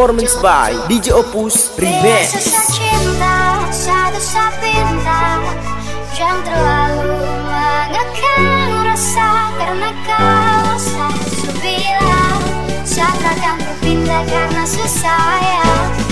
performance by DJ Opus Remix. Susah ya.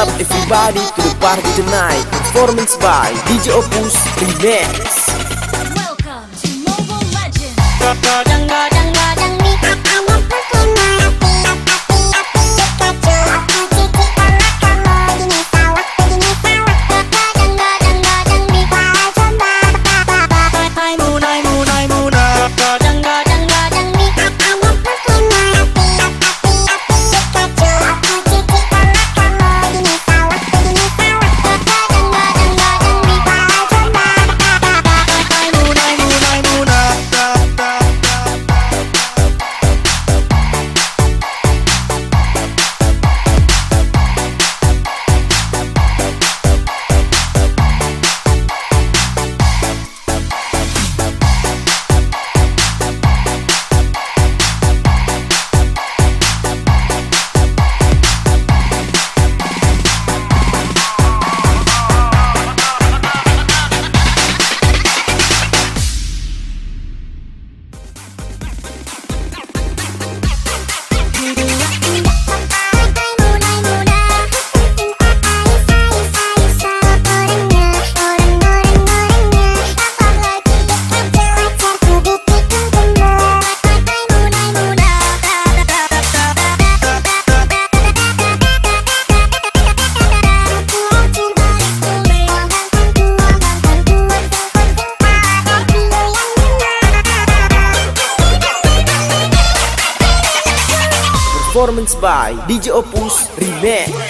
up everybody to the party tonight. Performance by DJ Opus Remix. Welcome to Mobile Legends. By DJ Opus Remix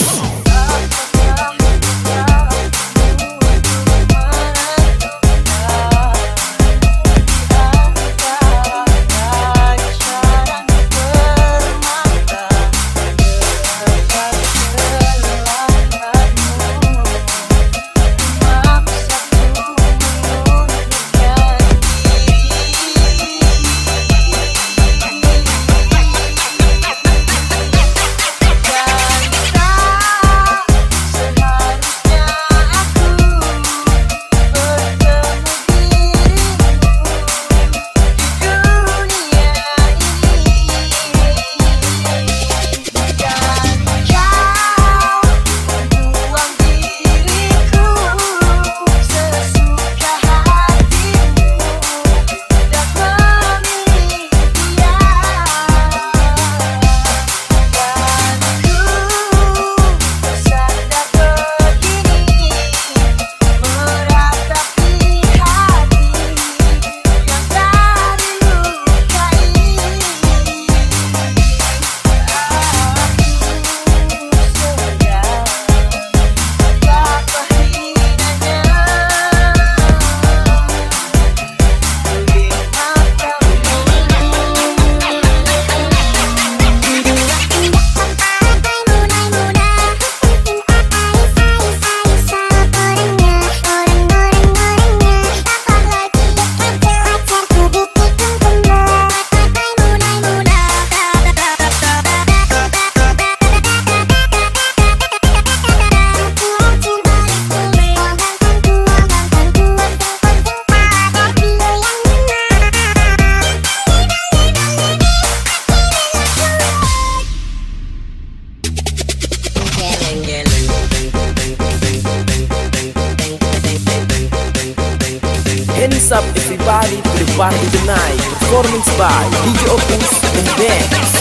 DJ Opus and there.